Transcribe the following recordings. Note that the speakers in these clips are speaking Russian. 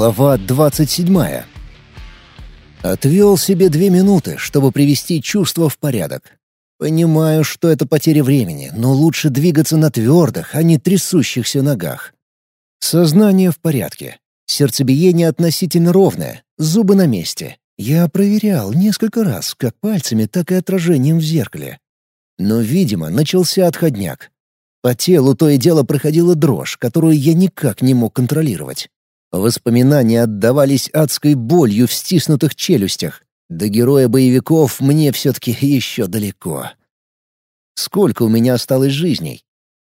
Глава 27. Отвел себе две минуты, чтобы привести чувство в порядок. Понимаю, что это потеря времени, но лучше двигаться на твердых, а не трясущихся ногах. Сознание в порядке. Сердцебиение относительно ровное, зубы на месте. Я проверял несколько раз, как пальцами, так и отражением в зеркале. Но, видимо, начался отходняк. По телу то и дело проходила дрожь, которую я никак не мог контролировать. Воспоминания отдавались адской болью в стиснутых челюстях. До героя боевиков мне все-таки еще далеко. Сколько у меня осталось жизней?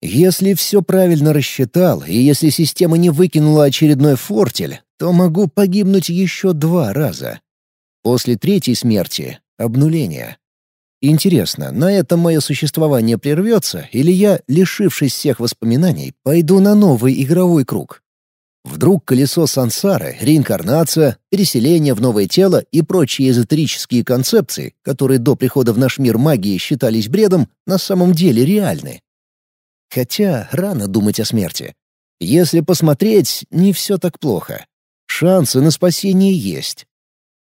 Если все правильно рассчитал, и если система не выкинула очередной фортель, то могу погибнуть еще два раза. После третьей смерти — обнуление. Интересно, на этом мое существование прервется, или я, лишившись всех воспоминаний, пойду на новый игровой круг? Вдруг колесо сансары, реинкарнация, переселение в новое тело и прочие эзотерические концепции, которые до прихода в наш мир магии считались бредом, на самом деле реальны? Хотя рано думать о смерти. Если посмотреть, не все так плохо. Шансы на спасение есть.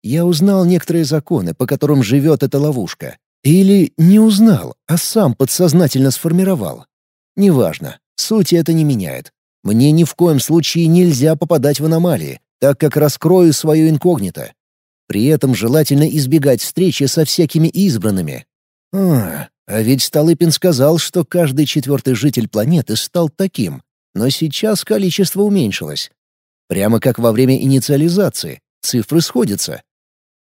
Я узнал некоторые законы, по которым живет эта ловушка, или не узнал, а сам подсознательно сформировал. Неважно, сути это не меняет. Мне ни в коем случае нельзя попадать в аномалии, так как раскрою свое инкогнито. При этом желательно избегать встречи со всякими избранными. А, а ведь Столыпин сказал, что каждый четвертый житель планеты стал таким, но сейчас количество уменьшилось. Прямо как во время инициализации, цифры сходятся.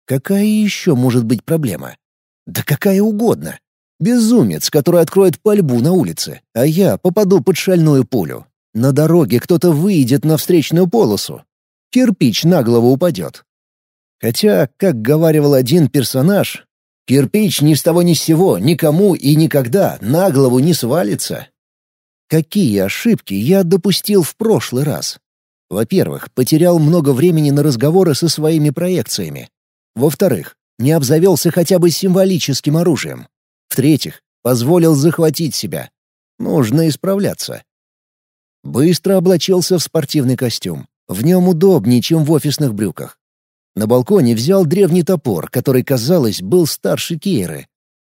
Какая еще может быть проблема? Да какая угодно. Безумец, который откроет пальбу на улице, а я попаду под шальную пулю. На дороге кто-то выйдет на встречную полосу. Кирпич на голову упадет. Хотя, как говаривал один персонаж, кирпич ни с того ни с сего никому и никогда на голову не свалится. Какие ошибки я допустил в прошлый раз? Во-первых, потерял много времени на разговоры со своими проекциями. Во-вторых, не обзавелся хотя бы символическим оружием. В-третьих, позволил захватить себя. Нужно исправляться. Быстро облачился в спортивный костюм. В нем удобнее, чем в офисных брюках. На балконе взял древний топор, который, казалось, был старше Кейры.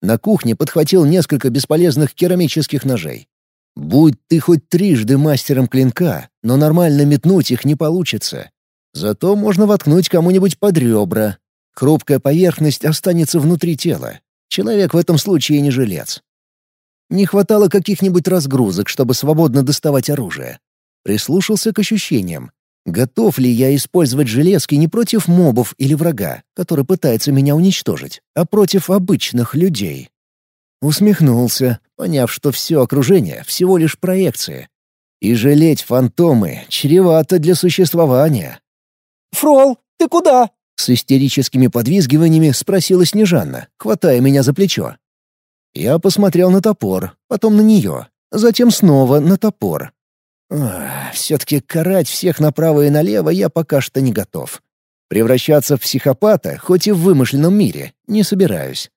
На кухне подхватил несколько бесполезных керамических ножей. Будь ты хоть трижды мастером клинка, но нормально метнуть их не получится. Зато можно воткнуть кому-нибудь под ребра, Хрупкая поверхность останется внутри тела. Человек в этом случае не жилец. Не хватало каких-нибудь разгрузок, чтобы свободно доставать оружие. Прислушался к ощущениям. Готов ли я использовать железки не против мобов или врага, который пытается меня уничтожить, а против обычных людей? Усмехнулся, поняв, что все окружение — всего лишь проекции. И жалеть фантомы чревато для существования. «Фрол, ты куда?» С истерическими подвизгиваниями спросила Снежанна, хватая меня за плечо. Я посмотрел на топор, потом на нее, затем снова на топор. Все-таки карать всех направо и налево я пока что не готов. Превращаться в психопата, хоть и в вымышленном мире, не собираюсь.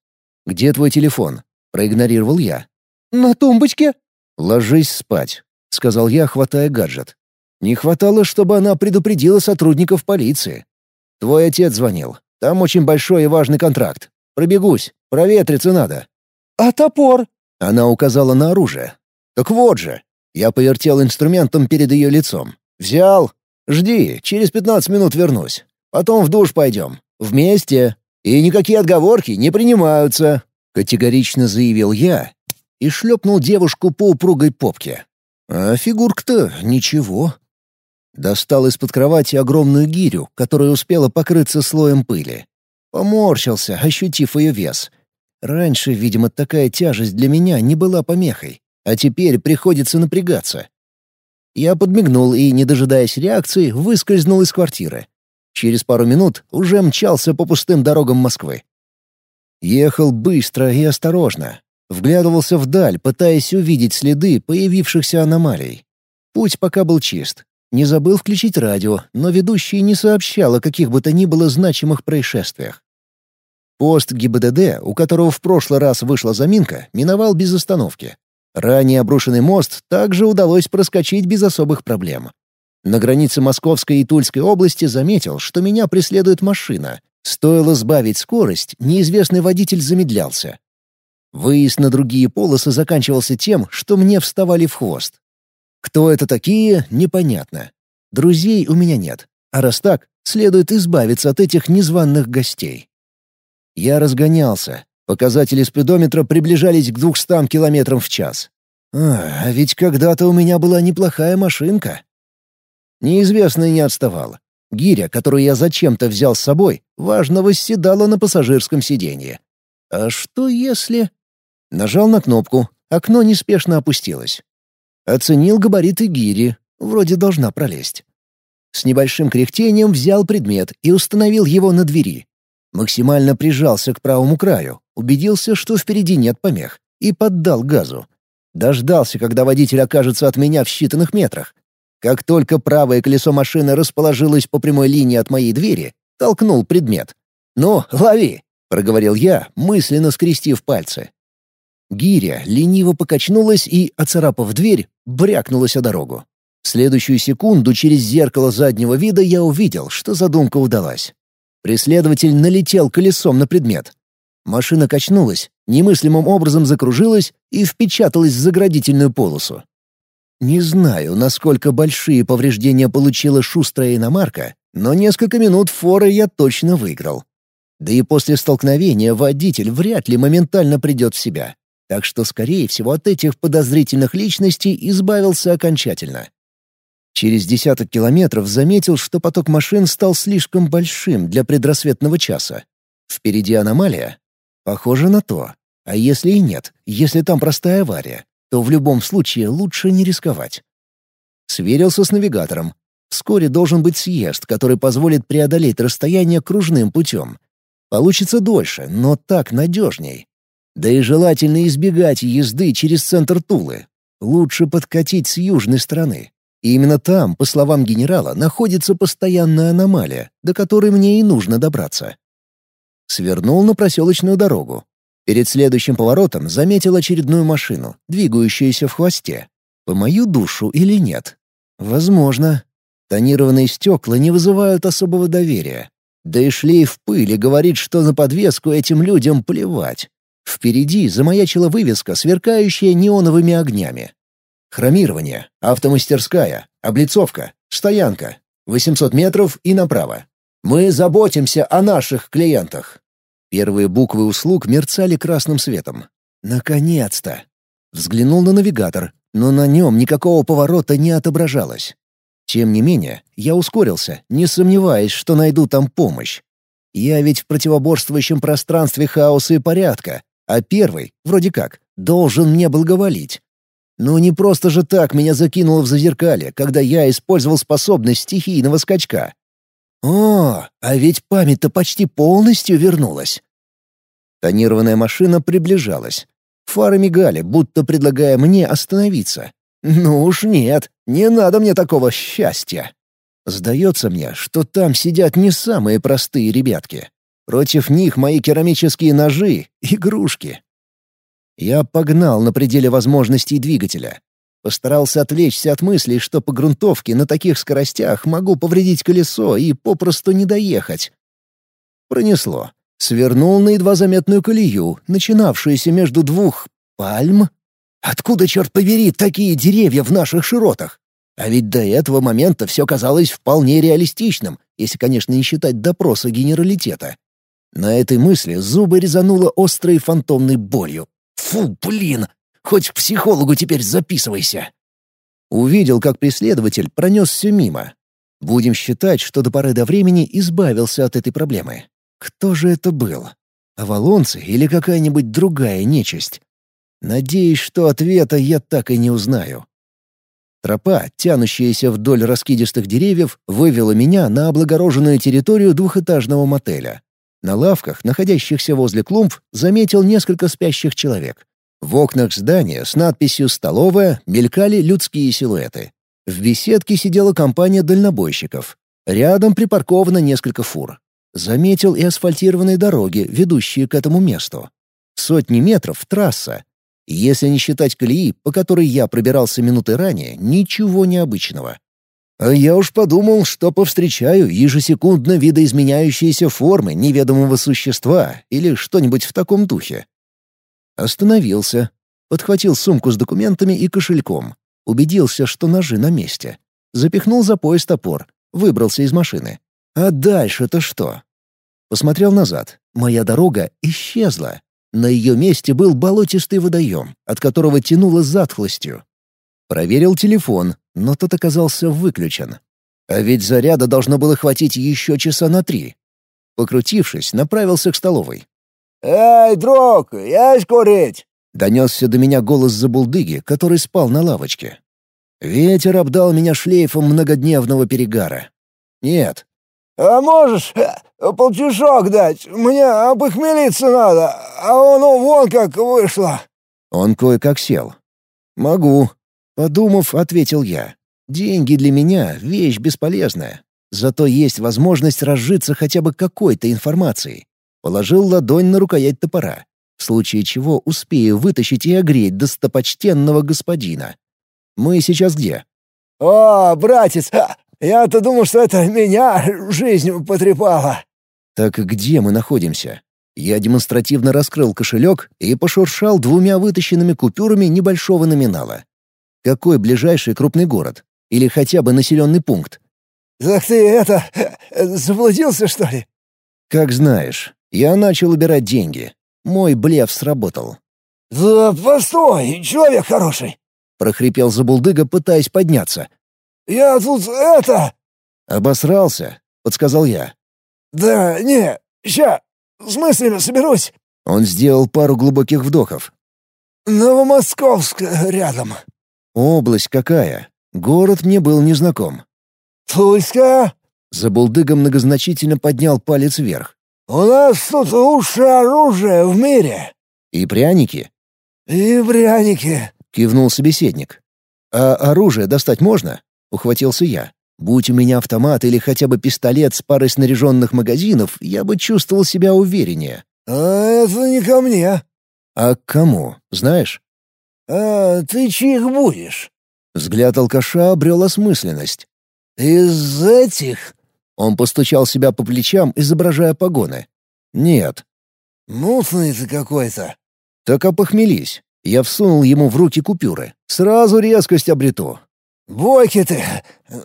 «Где твой телефон?» — проигнорировал я. «На тумбочке». «Ложись спать», — сказал я, хватая гаджет. Не хватало, чтобы она предупредила сотрудников полиции. Твой отец звонил. Там очень большой и важный контракт. Пробегусь, проветриться надо». «А топор?» Она указала на оружие. «Так вот же». Я повертел инструментом перед ее лицом. «Взял. Жди, через пятнадцать минут вернусь. Потом в душ пойдем. Вместе. И никакие отговорки не принимаются», — категорично заявил я и шлепнул девушку по упругой попке. А фигурка-то ничего. Достал из-под кровати огромную гирю, которая успела покрыться слоем пыли. Поморщился, ощутив ее вес. Раньше, видимо, такая тяжесть для меня не была помехой, а теперь приходится напрягаться. Я подмигнул и, не дожидаясь реакции, выскользнул из квартиры. Через пару минут уже мчался по пустым дорогам Москвы. Ехал быстро и осторожно. Вглядывался вдаль, пытаясь увидеть следы появившихся аномалий. Путь пока был чист, не забыл включить радио, но ведущий не сообщал о каких бы то ни было значимых происшествиях. Пост ГИБДД, у которого в прошлый раз вышла заминка, миновал без остановки. Ранее обрушенный мост также удалось проскочить без особых проблем. На границе Московской и Тульской области заметил, что меня преследует машина. Стоило сбавить скорость, неизвестный водитель замедлялся. Выезд на другие полосы заканчивался тем, что мне вставали в хвост. Кто это такие, непонятно. Друзей у меня нет. А раз так, следует избавиться от этих незваных гостей. Я разгонялся. Показатели спидометра приближались к 200 километрам в час. А, а ведь когда-то у меня была неплохая машинка. Неизвестный не отставал. Гиря, которую я зачем-то взял с собой, важно восседала на пассажирском сиденье. А что если... Нажал на кнопку, окно неспешно опустилось. Оценил габариты гири, вроде должна пролезть. С небольшим кряхтением взял предмет и установил его на двери. Максимально прижался к правому краю, убедился, что впереди нет помех, и поддал газу. Дождался, когда водитель окажется от меня в считанных метрах. Как только правое колесо машины расположилось по прямой линии от моей двери, толкнул предмет. «Ну, лови!» — проговорил я, мысленно скрестив пальцы. Гиря лениво покачнулась и, оцарапав дверь, брякнулась о дорогу. В следующую секунду через зеркало заднего вида я увидел, что задумка удалась. Преследователь налетел колесом на предмет. Машина качнулась, немыслимым образом закружилась и впечаталась в заградительную полосу. Не знаю, насколько большие повреждения получила шустрая иномарка, но несколько минут форы я точно выиграл. Да и после столкновения водитель вряд ли моментально придет в себя. Так что, скорее всего, от этих подозрительных личностей избавился окончательно. Через десяток километров заметил, что поток машин стал слишком большим для предрассветного часа. Впереди аномалия? Похоже на то. А если и нет, если там простая авария, то в любом случае лучше не рисковать. Сверился с навигатором. Вскоре должен быть съезд, который позволит преодолеть расстояние кружным путем. Получится дольше, но так надежней. Да и желательно избегать езды через центр Тулы. Лучше подкатить с южной стороны. И именно там, по словам генерала, находится постоянная аномалия, до которой мне и нужно добраться. Свернул на проселочную дорогу. Перед следующим поворотом заметил очередную машину, двигающуюся в хвосте. По мою душу или нет? Возможно. Тонированные стекла не вызывают особого доверия. Да и шлейф пыли говорит, что на подвеску этим людям плевать. Впереди замаячила вывеска, сверкающая неоновыми огнями. Хромирование, автомастерская, облицовка, стоянка. 800 метров и направо. Мы заботимся о наших клиентах. Первые буквы услуг мерцали красным светом. Наконец-то! Взглянул на навигатор, но на нем никакого поворота не отображалось. Тем не менее, я ускорился, не сомневаясь, что найду там помощь. Я ведь в противоборствующем пространстве хаоса и порядка, а первый, вроде как, должен мне благоволить. Ну не просто же так меня закинуло в зазеркалье, когда я использовал способность стихийного скачка. О, а ведь память-то почти полностью вернулась. Тонированная машина приближалась. Фары мигали, будто предлагая мне остановиться. Ну уж нет, не надо мне такого счастья. Сдается мне, что там сидят не самые простые ребятки. Против них мои керамические ножи — игрушки. Я погнал на пределе возможностей двигателя. Постарался отвлечься от мыслей, что по грунтовке на таких скоростях могу повредить колесо и попросту не доехать. Пронесло. Свернул на едва заметную колею, начинавшуюся между двух пальм. Откуда, черт побери, такие деревья в наших широтах? А ведь до этого момента все казалось вполне реалистичным, если, конечно, не считать допроса генералитета. На этой мысли зубы резануло острой фантомной болью. «Фу, блин! Хоть к психологу теперь записывайся!» Увидел, как преследователь пронесся мимо. Будем считать, что до поры до времени избавился от этой проблемы. Кто же это был? Авалонцы или какая-нибудь другая нечисть? Надеюсь, что ответа я так и не узнаю. Тропа, тянущаяся вдоль раскидистых деревьев, вывела меня на облагороженную территорию двухэтажного мотеля. На лавках, находящихся возле клумб, заметил несколько спящих человек. В окнах здания с надписью «Столовая» мелькали людские силуэты. В беседке сидела компания дальнобойщиков. Рядом припарковано несколько фур. Заметил и асфальтированные дороги, ведущие к этому месту. Сотни метров — трасса. Если не считать колеи, по которой я пробирался минуты ранее, ничего необычного. А я уж подумал, что повстречаю ежесекундно видоизменяющиеся формы неведомого существа или что-нибудь в таком духе. Остановился, подхватил сумку с документами и кошельком, убедился, что ножи на месте, запихнул за пояс топор, выбрался из машины. А дальше-то что? Посмотрел назад. Моя дорога исчезла. На ее месте был болотистый водоем, от которого тянуло затхлостью. Проверил телефон, но тот оказался выключен. А ведь заряда должно было хватить еще часа на три. Покрутившись, направился к столовой. «Эй, друг, есть курить?» — донесся до меня голос забулдыги, который спал на лавочке. Ветер обдал меня шлейфом многодневного перегара. «Нет». «А можешь э, полтишок дать? Мне опохмелиться надо, а оно вон как вышло». Он кое-как сел. «Могу», — подумав, ответил я. «Деньги для меня — вещь бесполезная. Зато есть возможность разжиться хотя бы какой-то информацией». Положил ладонь на рукоять топора, в случае чего успею вытащить и огреть достопочтенного господина. «Мы сейчас где?» «О, братец, я-то думал, что это меня жизнь потрепала». «Так где мы находимся?» Я демонстративно раскрыл кошелек и пошуршал двумя вытащенными купюрами небольшого номинала. Какой ближайший крупный город? Или хотя бы населенный пункт? «Так ты это... заблудился, что ли?» «Как знаешь. Я начал убирать деньги. Мой блеф сработал». «Да постой, человек хороший!» — прохрипел Забулдыга, пытаясь подняться. «Я тут это...» «Обосрался», — подсказал я. «Да не, ща, с мыслями соберусь». Он сделал пару глубоких вдохов. «Новомосковск рядом». «Область какая? Город мне был незнаком». «Тульска?» Забулдыга многозначительно поднял палец вверх. «У нас тут лучшее оружие в мире». «И пряники?» «И пряники», — кивнул собеседник. «А оружие достать можно?» — ухватился я. «Будь у меня автомат или хотя бы пистолет с парой снаряженных магазинов, я бы чувствовал себя увереннее». «А это не ко мне». «А к кому, знаешь?» «А ты чьих будешь?» Взгляд алкаша обрел осмысленность. «Из этих?» Он постучал себя по плечам, изображая погоны. «Нет». «Мутный ты какой-то». «Так опохмелись». Я всунул ему в руки купюры. Сразу резкость обрету. «Бойки ты!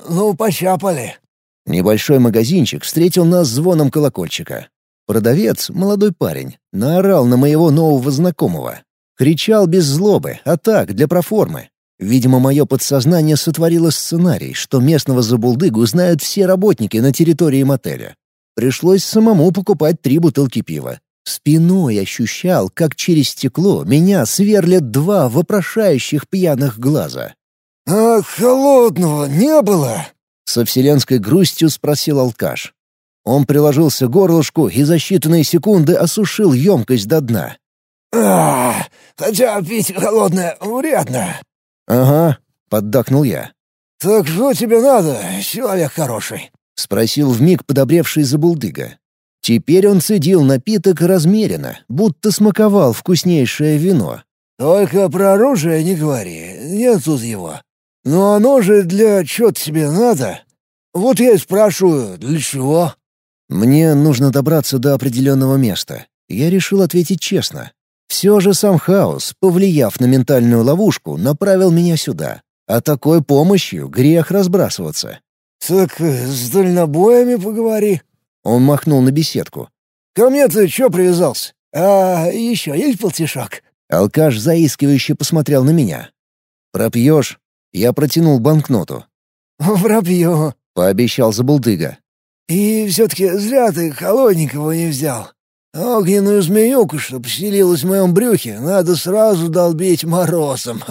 Ну, почапали!» Небольшой магазинчик встретил нас звоном колокольчика. Продавец, молодой парень, наорал на моего нового знакомого. Кричал без злобы, а так, для проформы. Видимо, мое подсознание сотворило сценарий, что местного забулдыгу знают все работники на территории мотеля. Пришлось самому покупать три бутылки пива. Спиной ощущал, как через стекло меня сверлят два вопрошающих пьяных глаза. «А холодного не было?» — со вселенской грустью спросил алкаш. Он приложился к горлышку и за считанные секунды осушил емкость до дна. «А, хотя пить холодное вредно». «Ага», — поддакнул я. «Так что тебе надо, человек хороший?» — спросил вмиг подобревший забулдыга. Теперь он цедил напиток размеренно, будто смаковал вкуснейшее вино. «Только про оружие не говори, нет тут его. Но оно же для чего-то тебе надо. Вот я и спрашиваю, для чего?» «Мне нужно добраться до определенного места». Я решил ответить честно. Все же сам хаос, повлияв на ментальную ловушку, направил меня сюда. А такой помощью грех разбрасываться. «Так с дальнобоями поговори», он махнул на беседку. «Ко мне ты чё привязался? А еще есть полтишок?» Алкаш заискивающе посмотрел на меня. «Пропьешь?» Я протянул банкноту. «Пропью», — пообещал забулдыга. «И все-таки зря ты холодненького не взял. Огненную змеюку, что поселилась в моем брюхе, надо сразу долбить морозом».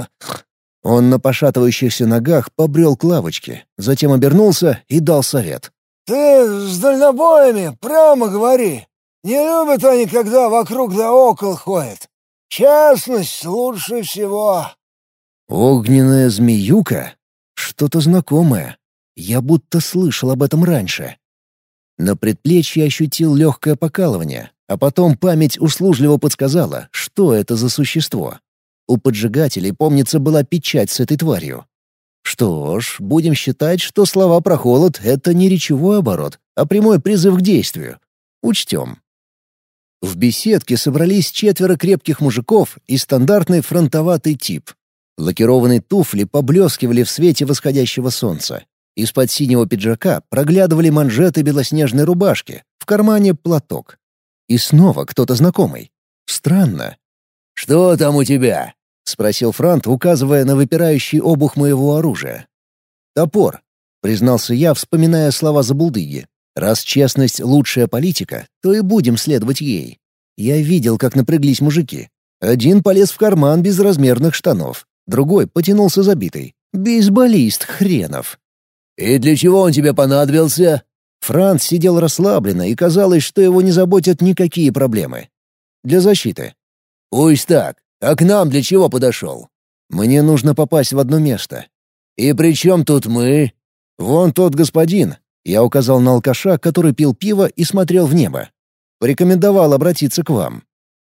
Он на пошатывающихся ногах побрел к лавочке, затем обернулся и дал совет. «Ты с дальнобоями прямо говори. Не любят они, когда вокруг да около ходят. Честность лучше всего». «Огненная змеюка? Что-то знакомое. Я будто слышал об этом раньше». На предплечье ощутил легкое покалывание, а потом память услужливо подсказала, что это за существо. У поджигателей, помнится, была печать с этой тварью. Что ж, будем считать, что слова про холод — это не речевой оборот, а прямой призыв к действию. Учтем. В беседке собрались четверо крепких мужиков и стандартный фронтоватый тип. Лакированные туфли поблескивали в свете восходящего солнца. Из-под синего пиджака проглядывали манжеты белоснежной рубашки, в кармане платок. И снова кто-то знакомый. Странно. «Что там у тебя?» — спросил Франт, указывая на выпирающий обух моего оружия. «Топор», — признался я, вспоминая слова Забулдыги. «Раз честность — лучшая политика, то и будем следовать ей». Я видел, как напряглись мужики. Один полез в карман без размерных штанов, другой потянулся забитый. Бейсболист хренов. «И для чего он тебе понадобился?» Франц сидел расслабленно, и казалось, что его не заботят никакие проблемы. «Для защиты». «Пусть так. А к нам для чего подошел?» «Мне нужно попасть в одно место». «И при чем тут мы?» «Вон тот господин». Я указал на алкаша, который пил пиво и смотрел в небо. Порекомендовал обратиться к вам.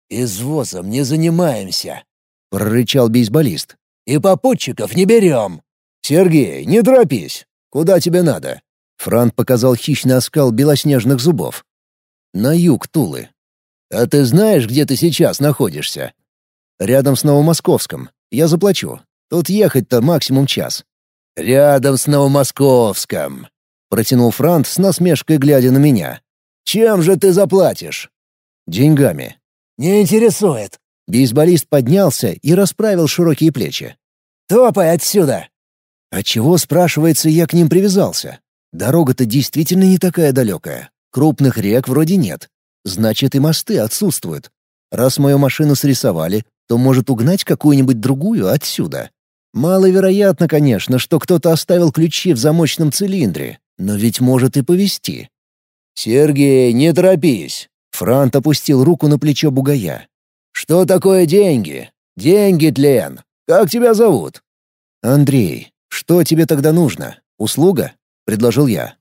«Извозом не занимаемся», — прорычал бейсболист. «И попутчиков не берем». «Сергей, не торопись. Куда тебе надо?» Франт показал хищный оскал белоснежных зубов. «На юг Тулы». «А ты знаешь, где ты сейчас находишься?» Рядом с Новомосковском. Я заплачу. Тут ехать-то максимум час». «Рядом с Новомосковском», — протянул Франт с насмешкой, глядя на меня. «Чем же ты заплатишь?» «Деньгами». «Не интересует». Бейсболист поднялся и расправил широкие плечи. «Топай отсюда!» А чего, спрашивается, я к ним привязался? Дорога-то действительно не такая далекая. Крупных рек вроде нет. Значит, и мосты отсутствуют. Раз мою машину срисовали, то может угнать какую-нибудь другую отсюда. Маловероятно, конечно, что кто-то оставил ключи в замочном цилиндре, но ведь может и повезти. «Сергей, не торопись!» Франт опустил руку на плечо бугая. «Что такое деньги? Деньги, Тлен. Как тебя зовут?» «Андрей, что тебе тогда нужно? Услуга?» — предложил я.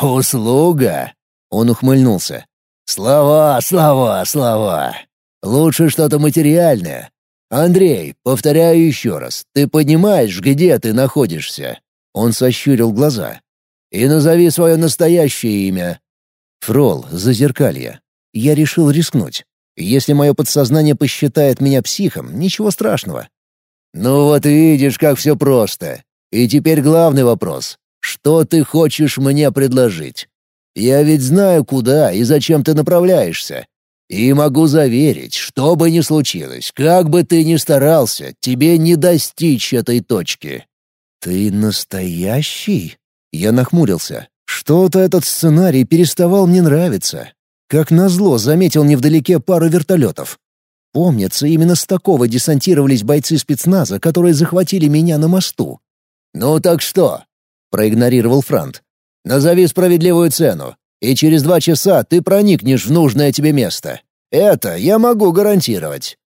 «Услуга?» — он ухмыльнулся. «Слова, слова, слова. Лучше что-то материальное. Андрей, повторяю еще раз, ты понимаешь, где ты находишься?» Он сощурил глаза. «И назови свое настоящее имя». «Фрол, Зазеркалье. Я решил рискнуть. Если мое подсознание посчитает меня психом, ничего страшного». «Ну вот видишь, как все просто. И теперь главный вопрос. Что ты хочешь мне предложить? Я ведь знаю, куда и зачем ты направляешься. И могу заверить, что бы ни случилось, как бы ты ни старался, тебе не достичь этой точки». «Ты настоящий?» Я нахмурился. Что-то этот сценарий переставал мне нравиться. Как назло заметил невдалеке пару вертолетов. Помнится, именно с такого десантировались бойцы спецназа, которые захватили меня на мосту. «Ну так что?» — проигнорировал Франт. «Назови справедливую цену и через два часа ты проникнешь в нужное тебе место. Это я могу гарантировать».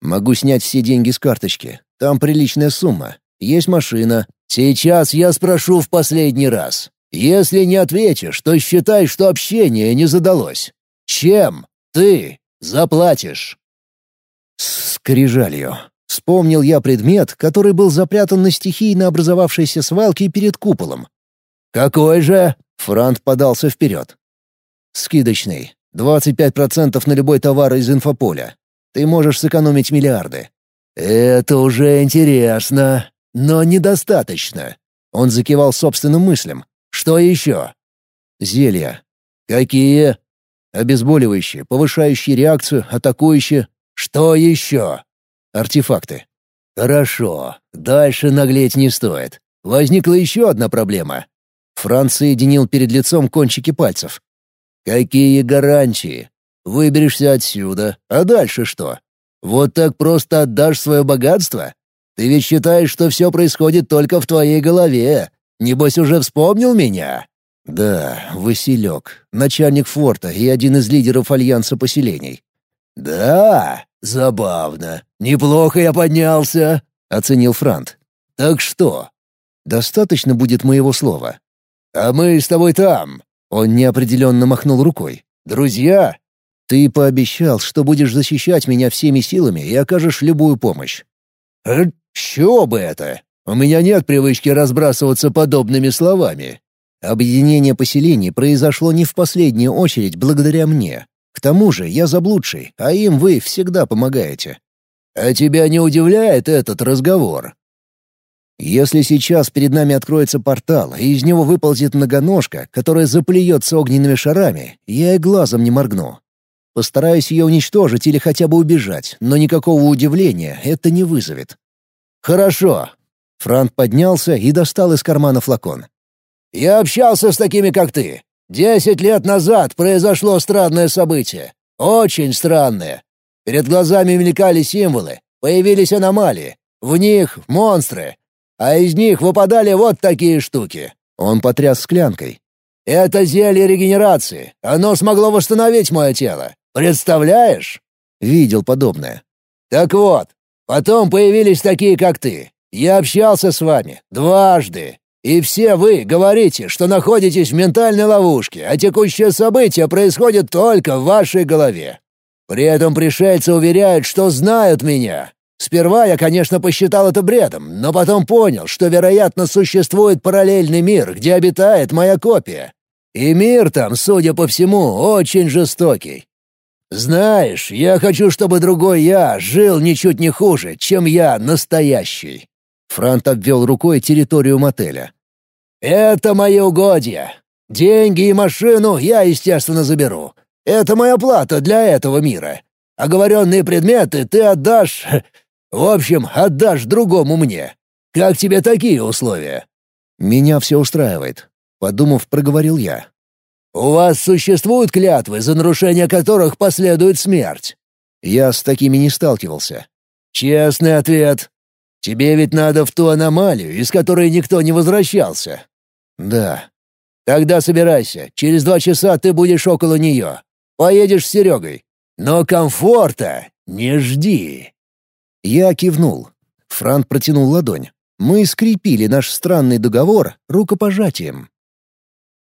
«Могу снять все деньги с карточки. Там приличная сумма. Есть машина». «Сейчас я спрошу в последний раз. Если не ответишь, то считай, что общение не задалось. Чем ты заплатишь?» Скрижалью. Вспомнил я предмет, который был запрятан на стихийно образовавшейся свалке перед куполом. «Какой же?» — Франт подался вперед. Скидочный. 25% на любой товар из инфополя. Ты можешь сэкономить миллиарды. Это уже интересно, но недостаточно. Он закивал собственным мыслям. Что еще? Зелья. Какие? Обезболивающие, повышающие реакцию, атакующие. Что еще? Артефакты. Хорошо. Дальше наглеть не стоит. Возникла еще одна проблема. Франц соединил перед лицом кончики пальцев. «Какие гарантии? Выберешься отсюда, а дальше что? Вот так просто отдашь свое богатство? Ты ведь считаешь, что все происходит только в твоей голове. Небось, уже вспомнил меня?» «Да, Василек, начальник форта и один из лидеров Альянса поселений». «Да, забавно. Неплохо я поднялся», — оценил Франт. «Так что?» «Достаточно будет моего слова». «А мы с тобой там. Он неопределенно махнул рукой. «Друзья?» «Ты пообещал, что будешь защищать меня всеми силами и окажешь любую помощь». «Э, бы это?» У меня нет привычки разбрасываться подобными словами». Объединение поселений произошло не в последнюю очередь благодаря мне. Тому же я заблудший, а им вы всегда помогаете. «А тебя не удивляет этот разговор?» Если сейчас перед нами откроется портал, и из него выползет многоножка, которая заплюется огненными шарами, я и глазом не моргну. Постараюсь ее уничтожить или хотя бы убежать, но никакого удивления это не вызовет. «Хорошо». Франт поднялся и достал из кармана флакон. «Я общался с такими, как ты. Десять лет назад произошло странное событие. Очень странное. Перед глазами мелькали символы, появились аномалии. В них — монстры, а из них выпадали вот такие штуки». Он потряс склянкой. «Это зелье регенерации. Оно смогло восстановить мое тело. Представляешь?» Видел подобное. «Так вот, потом появились такие, как ты. Я общался с вами. Дважды. И все вы говорите, что находитесь в ментальной ловушке, а текущее событие происходит только в вашей голове. При этом пришельцы уверяют, что знают меня. Сперва я, конечно, посчитал это бредом, но потом понял, что, вероятно, существует параллельный мир, где обитает моя копия. И мир там, судя по всему, очень жестокий. Знаешь, я хочу, чтобы другой я жил ничуть не хуже, чем я настоящий». Франт обвел рукой территорию мотеля. «Это мои угодья. Деньги и машину я, естественно, заберу. Это моя плата для этого мира. Оговоренные предметы ты отдашь в общем, отдашь другому мне. Как тебе такие условия?» «Меня все устраивает», — подумав, проговорил я. «У вас существуют клятвы, за нарушение которых последует смерть?» «Я с такими не сталкивался». «Честный ответ. Тебе ведь надо в ту аномалию, из которой никто не возвращался». «Да». «Тогда собирайся. Через два часа ты будешь около нее. Поедешь с Серегой. Но комфорта не жди». Я кивнул. Франт протянул ладонь. Мы скрепили наш странный договор рукопожатием.